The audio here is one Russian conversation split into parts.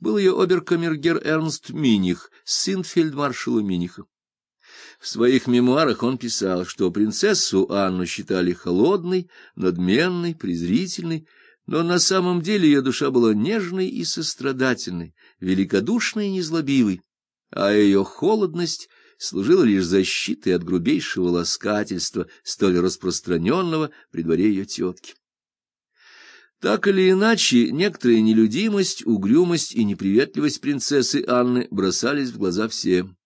был ее оберкамергер Эрнст Миних, сын фельдмаршала Миниха. В своих мемуарах он писал, что принцессу Анну считали холодной, надменной, презрительной, но на самом деле ее душа была нежной и сострадательной, великодушной и незлобивой, а ее холодность служила лишь защитой от грубейшего ласкательства, столь распространенного при дворе ее тетки. Так или иначе, некоторая нелюдимость, угрюмость и неприветливость принцессы Анны бросались в глаза всем.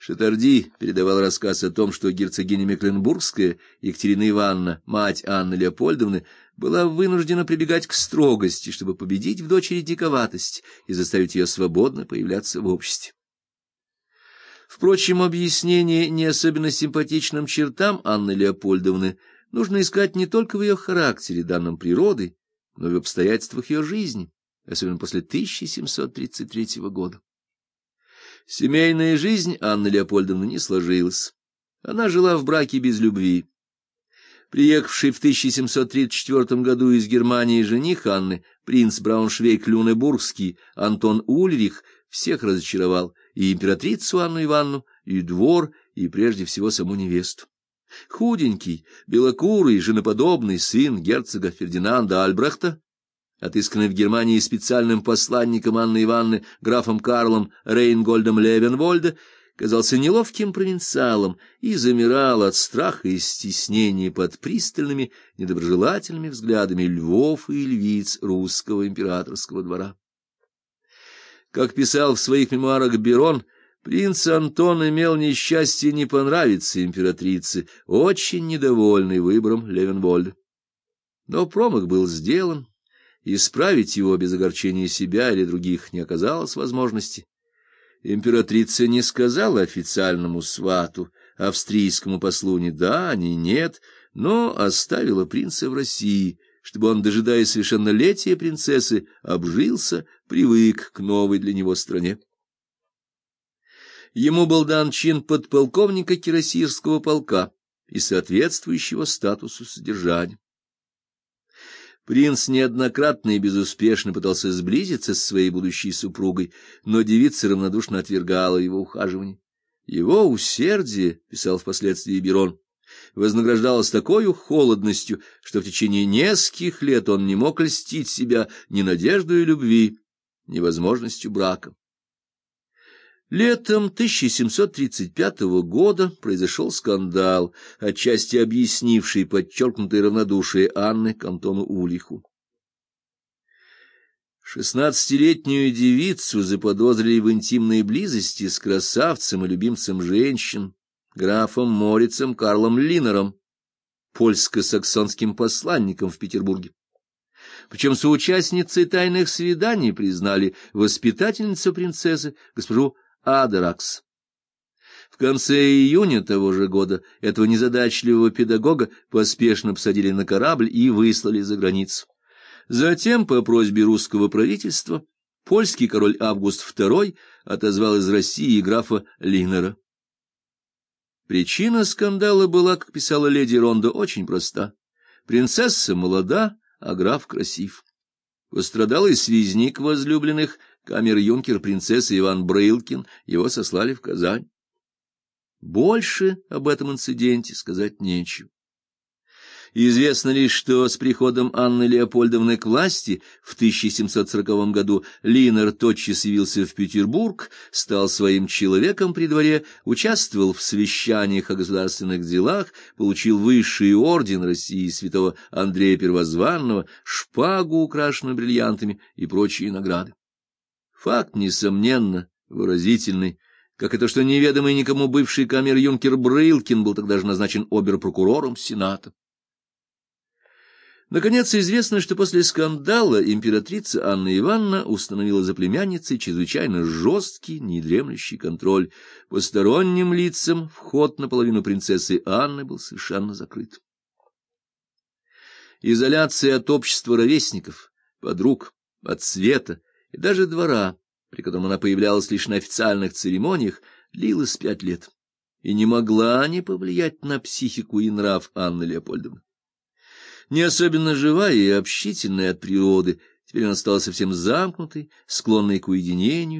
Шатарди передавал рассказ о том, что герцогиня Мекленбургская Екатерина Ивановна, мать Анны Леопольдовны, была вынуждена прибегать к строгости, чтобы победить в дочери диковатость и заставить ее свободно появляться в обществе. Впрочем, объяснение не особенно симпатичным чертам Анны Леопольдовны нужно искать не только в ее характере, данном природой, но и в обстоятельствах ее жизни, особенно после 1733 года. Семейная жизнь Анны Леопольдовны не сложилась. Она жила в браке без любви. Приехавший в 1734 году из Германии жених Анны, принц Брауншвейг-Люнебургский, Антон Ульрих, всех разочаровал, и императрицу Анну Ивановну, и двор, и прежде всего саму невесту. Худенький, белокурый, женоподобный сын герцога Фердинанда Альбрехта, отысканный в Германии специальным посланником Анны Ивановны графом Карлом Рейнгольдом Левенвольда, казался неловким провинциалом и замирал от страха и стеснения под пристальными, недоброжелательными взглядами львов и львиц русского императорского двора. Как писал в своих мемуарах Берон, принц Антон имел несчастье не понравиться императрице, очень недовольный выбором Левенвольда. Но промах был сделан, исправить его без огорчения себя или других не оказалось возможности. Императрица не сказала официальному свату, австрийскому послу ни да, ни нет, но оставила принца в России, чтобы он, дожидаясь совершеннолетия принцессы, обжился, привык к новой для него стране. Ему был дан чин подполковника Кирасирского полка и соответствующего статусу содержания. Принц неоднократно и безуспешно пытался сблизиться с своей будущей супругой, но девица равнодушно отвергала его ухаживание. Его усердие, писал впоследствии Берон, вознаграждалось такой холодностью, что в течение нескольких лет он не мог льстить себя ни надеждой любви, ни возможностью брака. Летом 1735 года произошел скандал, отчасти объяснивший подчеркнутое равнодушие Анны к Антону Улиху. Шестнадцатилетнюю девицу заподозрили в интимной близости с красавцем и любимцем женщин, графом Морицем Карлом Линером, польско-саксонским посланником в Петербурге. Причем соучастницей тайных свиданий признали воспитательницу принцессы, госпожу Адеракс. В конце июня того же года этого незадачливого педагога поспешно посадили на корабль и выслали за границу. Затем, по просьбе русского правительства, польский король Август II отозвал из России графа Линнера. Причина скандала была, как писала леди Рондо, очень проста. Принцесса молода, а граф красив. Пострадал и связник возлюбленных — камер-юнкер принцессы Иван Брылкин, его сослали в Казань. Больше об этом инциденте сказать нечего. Известно лишь, что с приходом Анны Леопольдовны к власти в 1740 году Линер тотчас явился в Петербург, стал своим человеком при дворе, участвовал в совещаниях о государственных делах, получил высший орден России святого Андрея Первозванного, шпагу, украшенную бриллиантами и прочие награды. Факт, несомненно, выразительный, как и то, что неведомый никому бывший камер-юнкер Брылкин был тогда же назначен оберпрокурором Сената. Наконец, известно, что после скандала императрица Анна Ивановна установила за племянницей чрезвычайно жесткий, недремлющий контроль. Посторонним лицам вход на половину принцессы Анны был совершенно закрыт. Изоляция от общества ровесников, подруг, от света — и даже двора, при котором она появлялась лишь на официальных церемониях, длилась пять лет и не могла не повлиять на психику и нрав Анны Леопольдовны. Не особенно живая и общительная от природы, Теперь она стала совсем замкнутой, склонной к уединению,